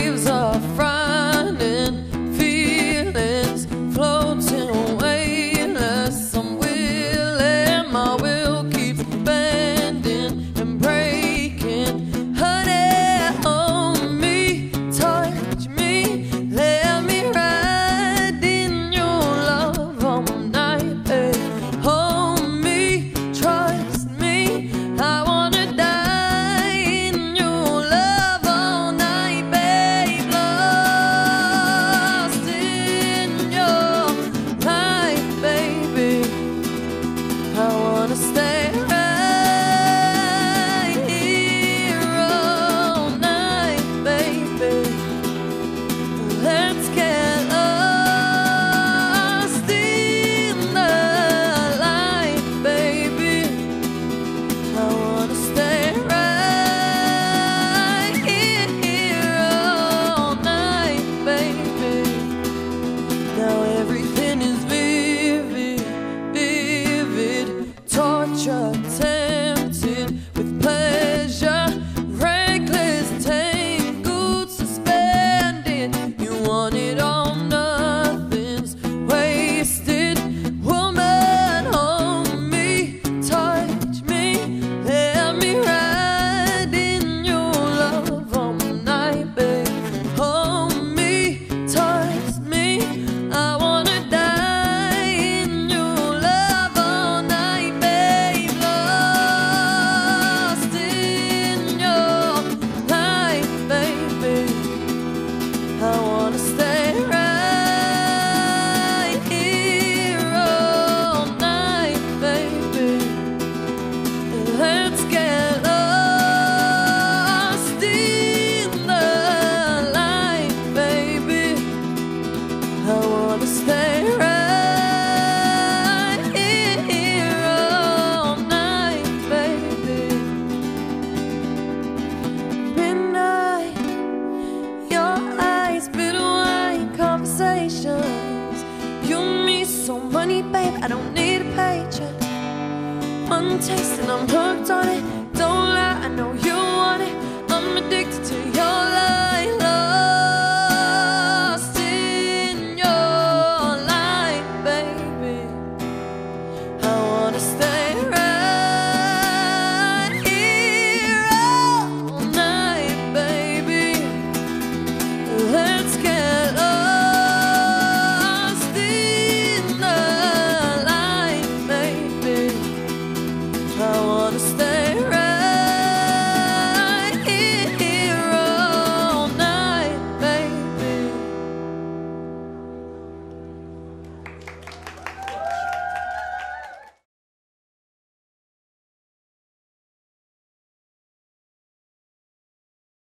waves wanna stay right here all night, baby. Midnight, your eyes, wine, conversations. You and me, so money, babe. I don't need a paycheck. One taste and I'm hooked on it. promised